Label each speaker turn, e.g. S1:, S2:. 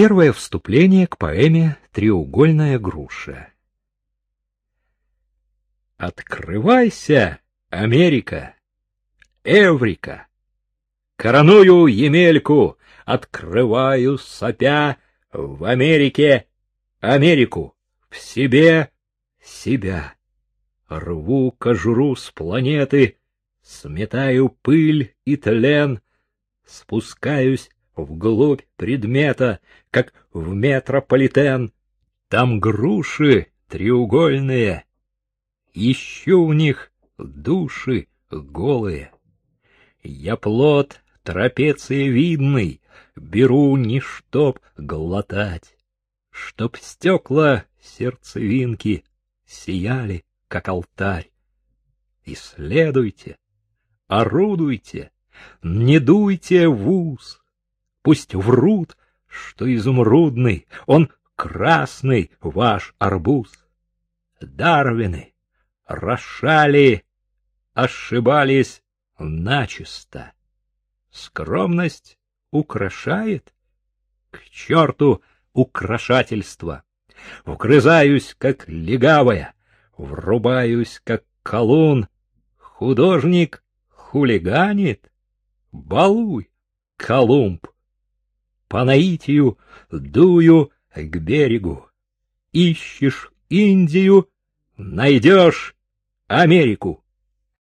S1: Первое вступление к поэме «Треугольная груша». Открывайся, Америка! Эврика! Короную Емельку, открываю сопя в Америке Америку, в себе себя. Рву кожуру с планеты, сметаю пыль и тлен, спускаюсь вглубь предмета, как в метрополитен. Там груши треугольные, ищу в них души голые. Я плод трапециевидный, беру не чтоб глотать, чтоб стекла сердцевинки сияли, как алтарь. Исследуйте, орудуйте, не дуйте в ус, пусть врут, что изумрудный, он красный ваш арбуз. Дарвины, Рошали ошибались начисто. Скромность украшает? К черту украшательство! Вгрызаюсь, как легавая, врубаюсь, как колун. Художник хулиганит? Балуй, Колумб! По наитию дую к берегу. Ищешь Индию, найдешь Америку.